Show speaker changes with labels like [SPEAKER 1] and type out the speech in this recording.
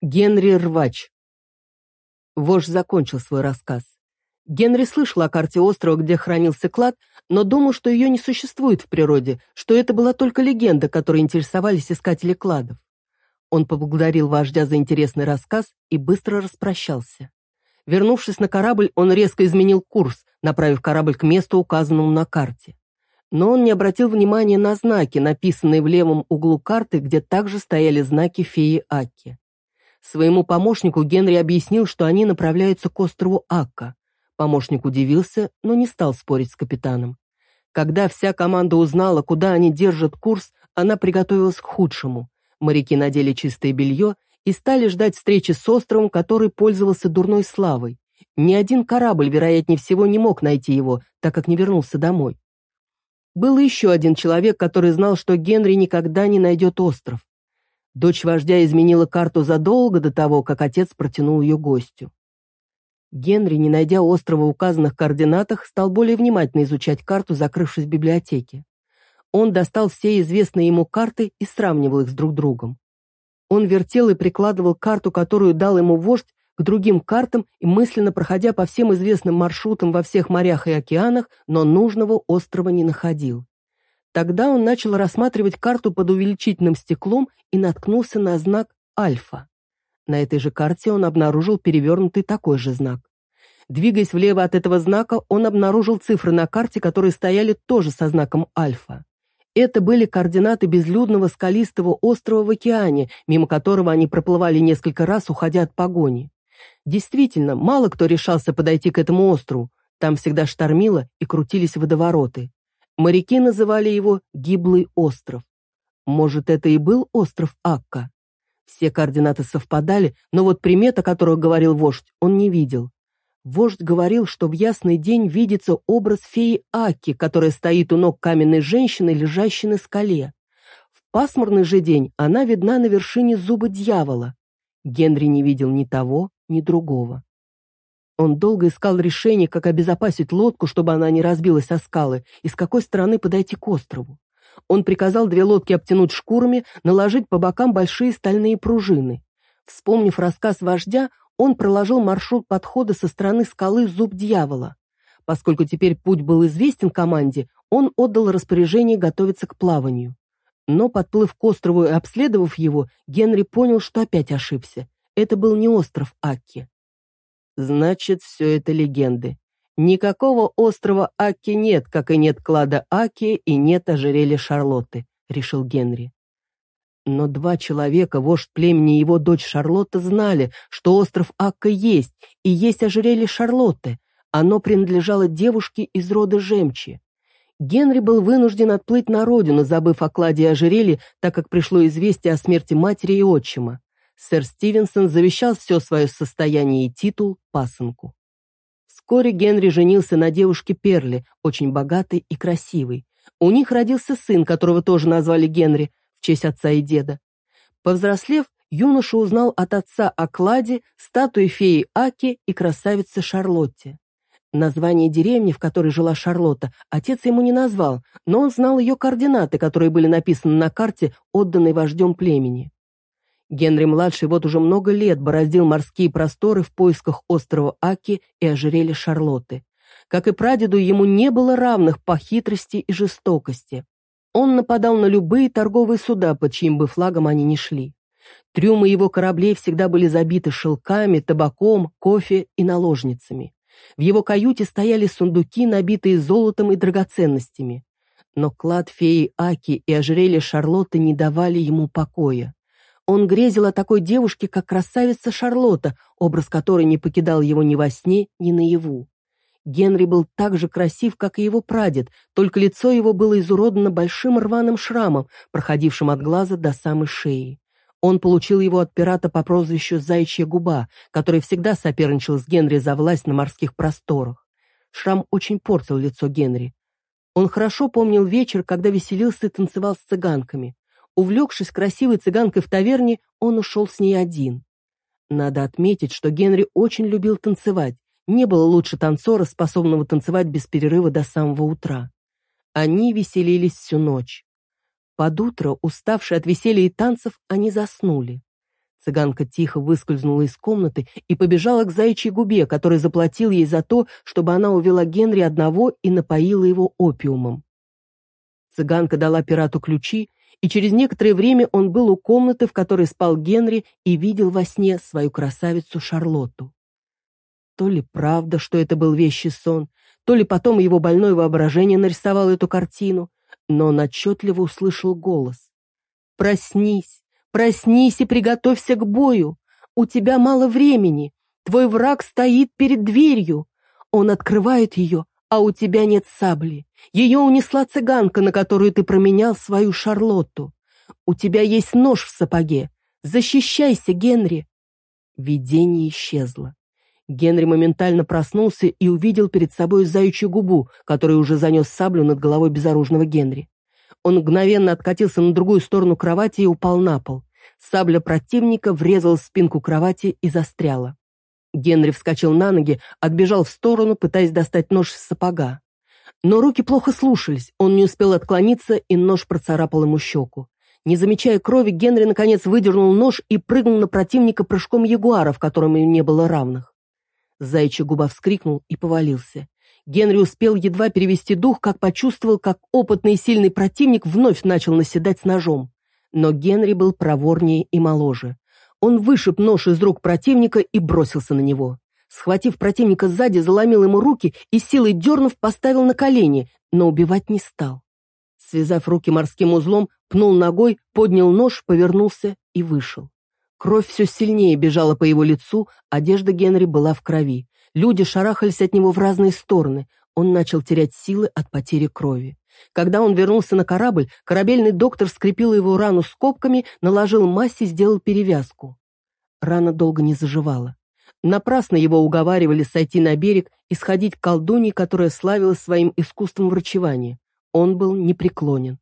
[SPEAKER 1] Генри Рвач. Вождь закончил свой рассказ. Генри слышал о карте острова, где хранился клад, но думал, что ее не существует в природе, что это была только легенда, которой интересовались искатели кладов. Он поблагодарил вождя за интересный рассказ и быстро распрощался. Вернувшись на корабль, он резко изменил курс, направив корабль к месту, указанному на карте. Но он не обратил внимания на знаки, написанные в левом углу карты, где также стояли знаки феи Аки. Своему помощнику Генри объяснил, что они направляются к острову Акка. Помощник удивился, но не стал спорить с капитаном. Когда вся команда узнала, куда они держат курс, она приготовилась к худшему. Моряки надели чистое белье и стали ждать встречи с островом, который пользовался дурной славой. Ни один корабль, вероятнее всего, не мог найти его, так как не вернулся домой. Был еще один человек, который знал, что Генри никогда не найдет остров. Дочь вождя изменила карту задолго до того, как отец протянул ее гостю. Генри, не найдя острова в указанных координатах, стал более внимательно изучать карту, закрывшись в библиотеке. Он достал все известные ему карты и сравнивал их с друг другом. Он вертел и прикладывал карту, которую дал ему вождь, к другим картам и мысленно проходя по всем известным маршрутам во всех морях и океанах, но нужного острова не находил. Тогда он начал рассматривать карту под увеличительным стеклом и наткнулся на знак «Альфа». На этой же карте он обнаружил перевернутый такой же знак. Двигаясь влево от этого знака, он обнаружил цифры на карте, которые стояли тоже со знаком «Альфа». Это были координаты безлюдного скалистого острова в океане, мимо которого они проплывали несколько раз, уходя от погони. Действительно, мало кто решался подойти к этому острову. Там всегда штормило и крутились водовороты. Моряки называли его «Гиблый остров». Может, это и был остров Акка? Все координаты совпадали, но вот примет, о которой говорил вождь, он не видел. Вождь говорил, что в ясный день видится образ феи Аки, которая стоит у ног каменной женщины, лежащей на скале. В пасмурный же день она видна на вершине зуба дьявола. Генри не видел ни того, ни другого. Он долго искал решение, как обезопасить лодку, чтобы она не разбилась о скалы, и с какой стороны подойти к острову. Он приказал две лодки обтянуть шкурами, наложить по бокам большие стальные пружины. Вспомнив рассказ вождя, он проложил маршрут подхода со стороны скалы Зуб Дьявола. Поскольку теперь путь был известен команде, он отдал распоряжение готовиться к плаванию. Но, подплыв к острову и обследовав его, Генри понял, что опять ошибся. Это был не остров Акки. Значит, все это легенды. Никакого острова Аки нет, как и нет клада Аки и нет ожерелья Шарлотты, решил Генри. Но два человека, вождь племени и его дочь Шарлотта, знали, что остров Акка есть, и есть ожерелье Шарлотты. Оно принадлежало девушке из рода Жемчи. Генри был вынужден отплыть на родину, забыв о кладе и ожерелье, так как пришло известие о смерти матери и отчима сэр Стивенсон завещал все свое состояние и титул пасынку. Вскоре Генри женился на девушке Перли, очень богатой и красивой. У них родился сын, которого тоже назвали Генри, в честь отца и деда. Повзрослев, юноша узнал от отца о кладе, статуе феи Аки и красавице Шарлотте. Название деревни, в которой жила Шарлотта, отец ему не назвал, но он знал ее координаты, которые были написаны на карте, отданной вождем племени. Генри-младший вот уже много лет бороздил морские просторы в поисках острова Аки и ожерелья Шарлотты. Как и прадеду, ему не было равных по хитрости и жестокости. Он нападал на любые торговые суда, под чьим бы флагом они ни шли. Трюмы его кораблей всегда были забиты шелками, табаком, кофе и наложницами. В его каюте стояли сундуки, набитые золотом и драгоценностями. Но клад феи Аки и ожерелье Шарлотты не давали ему покоя. Он грезил о такой девушке, как красавица Шарлотта, образ которой не покидал его ни во сне, ни наяву. Генри был так же красив, как и его прадед, только лицо его было изуродано большим рваным шрамом, проходившим от глаза до самой шеи. Он получил его от пирата по прозвищу «Заячья губа», который всегда соперничал с Генри за власть на морских просторах. Шрам очень портил лицо Генри. Он хорошо помнил вечер, когда веселился и танцевал с цыганками. Увлекшись красивой цыганкой в таверне, он ушел с ней один. Надо отметить, что Генри очень любил танцевать. Не было лучше танцора, способного танцевать без перерыва до самого утра. Они веселились всю ночь. Под утро, уставшие от веселья и танцев, они заснули. Цыганка тихо выскользнула из комнаты и побежала к заячьей губе, который заплатил ей за то, чтобы она увела Генри одного и напоила его опиумом. Цыганка дала пирату ключи, и через некоторое время он был у комнаты, в которой спал Генри, и видел во сне свою красавицу Шарлотту. То ли правда, что это был вещий сон, то ли потом его больное воображение нарисовало эту картину, но он отчетливо услышал голос. «Проснись, проснись и приготовься к бою. У тебя мало времени. Твой враг стоит перед дверью. Он открывает ее, а у тебя нет сабли. Ее унесла цыганка, на которую ты променял свою Шарлотту. У тебя есть нож в сапоге. Защищайся, Генри!» Видение исчезло. Генри моментально проснулся и увидел перед собой заячью губу, который уже занес саблю над головой безоружного Генри. Он мгновенно откатился на другую сторону кровати и упал на пол. Сабля противника врезалась в спинку кровати и застряла. Генри вскочил на ноги, отбежал в сторону, пытаясь достать нож из сапога. Но руки плохо слушались, он не успел отклониться, и нож процарапал ему щеку. Не замечая крови, Генри наконец выдернул нож и прыгнул на противника прыжком ягуара, в котором ему не было равных. Заячья губа вскрикнул и повалился. Генри успел едва перевести дух, как почувствовал, как опытный и сильный противник вновь начал наседать с ножом. Но Генри был проворнее и моложе. Он вышиб нож из рук противника и бросился на него. Схватив противника сзади, заломил ему руки и силой дернув, поставил на колени, но убивать не стал. Связав руки морским узлом, пнул ногой, поднял нож, повернулся и вышел. Кровь все сильнее бежала по его лицу, одежда Генри была в крови. Люди шарахались от него в разные стороны. Он начал терять силы от потери крови. Когда он вернулся на корабль, корабельный доктор скрепил его рану скобками, наложил мазь и сделал перевязку. Рана долго не заживала. Напрасно его уговаривали сойти на берег и сходить к колдунье, которая славилась своим искусством врачевания. Он был непреклонен.